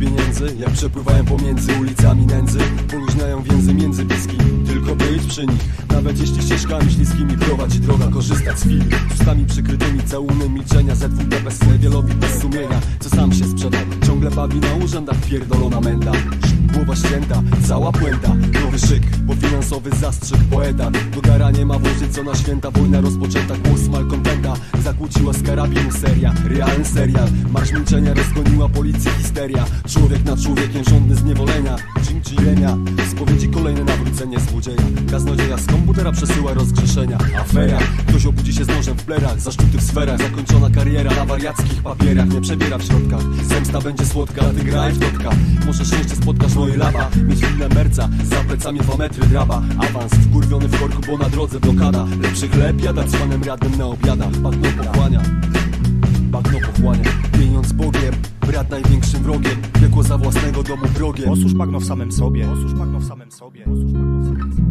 pieniędzy Jak przepływają pomiędzy ulicami nędzy Poluźniają więzy między bliskimi. Tylko być przy nich Nawet jeśli ścieżkami śliskimi prowadzi droga Korzystać z chwili. Z ustami przykrytymi całunem milczenia ZWD bez wielowi bez sumienia Co sam się sprzedał Ciągle bawi na urzędach pierdolona menda. Głowa ścięta, cała puenta. Nowy szyk, bo finansowy zastrzyk poeta. Do gara nie ma włożyć co na święta Wojna rozpoczęta, głos malkontenta Realny serial, marsz milczenia Rozgoniła policję histeria. Człowiek na człowiekiem, żądny zniewolenia. Jim Jirenia, spowiedzi kolejne nawrócenie złodzieja. Kaznodzieja z komputera przesyła rozgrzeszenia. Afera, ktoś obudzi się z nożem w plerach. W sferach, zakończona kariera Na wariackich papierach, nie przebiera w środkach. Zemsta będzie słodka, ty graj w totka Może szczęście spotkasz i laba. Mieć chwilę merca, za plecami dwa metry draba. Awans wkurwiony w korku, bo na drodze blokada. Lepszy chleb jada z panem radnym na obiadach. Bagno pochłania, bagno pochłania Pieniądz Bogiem, brat największym wrogiem Piekło za własnego domu wrogiem Osłuż bagno w samym sobie. Osłuż bagno w samym sobie. Osłuż bagno w samym sobie.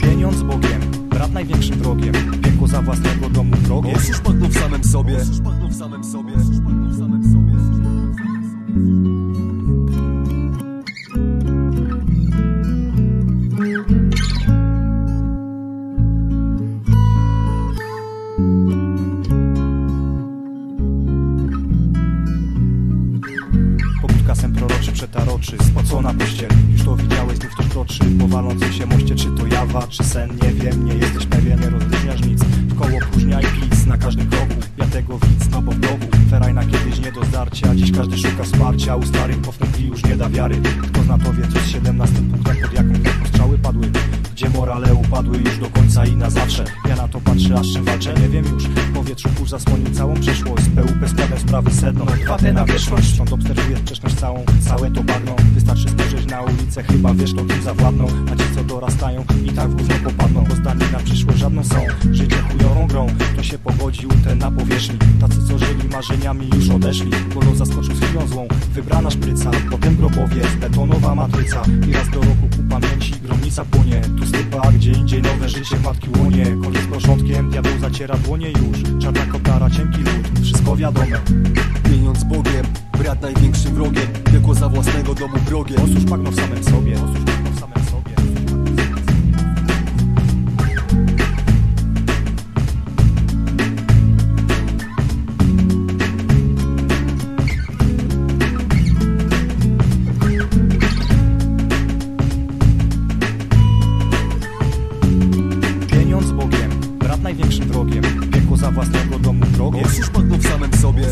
Pieniądz Bogiem, brat największym wrogiem. Piekło za własnego domu wrogiem. Osłuż bagno w samym sobie. Osłuż bagno w samym sobie. Bagno w samym sobie. Pobudka sem proroczy przetaroczy Spocona pościel, już to widziałeś Znów ktoś kroczy. Po walącym się moście Czy to jawa, czy sen, nie wiem Nie jesteś pewien, nie rozróżniasz nic W koło próżnia i pic na każdym kroku. Ja tego widz, no bo blogu. Ferajna kiedyś nie do zdarcia. Dziś każdy szuka wsparcia. U starych powtórki już nie da wiary. Kto zna to wie, co z 17 punktem Pod jaką kropką strzały padły. Gdzie morale upadły już do końca i na zawsze. Ja na to patrzę, aż czym walczę, nie wiem już. W powietrzu kurz zasłonił całą przeszłość. Z PUP składem sprawy sedno Watę na wieczność Sąd obserwuje sprzeczność całą, całe to bagno. Wystarczy spojrzeć na ulicę, chyba wiesz, to kim zawładną. A ci co dorastają i tak w gówno popadną. Bo zdani na przyszłość żadną są. Życie grą, to się pogodził ten na powierzchni. Tacy co żyli marzeniami już odeszli Golo zaskoczył z chwilą złą Wybrana szpryca, potem grobowiec Betonowa matryca. I raz do roku ku pamięci Gromnica płonie, tu stypa, gdzie indziej nowe życie w matki łonie. Koniec z porządkiem, diabeł zaciera dłonie już. Czarna kotara, cienki lód, wszystko wiadome. Pieniądz Bogiem, brat największym wrogiem. Piekło za własnego domu wrogiem Osłuż bagno w samym sobie poza własnego domu drogą Oszust padł w samym sobie.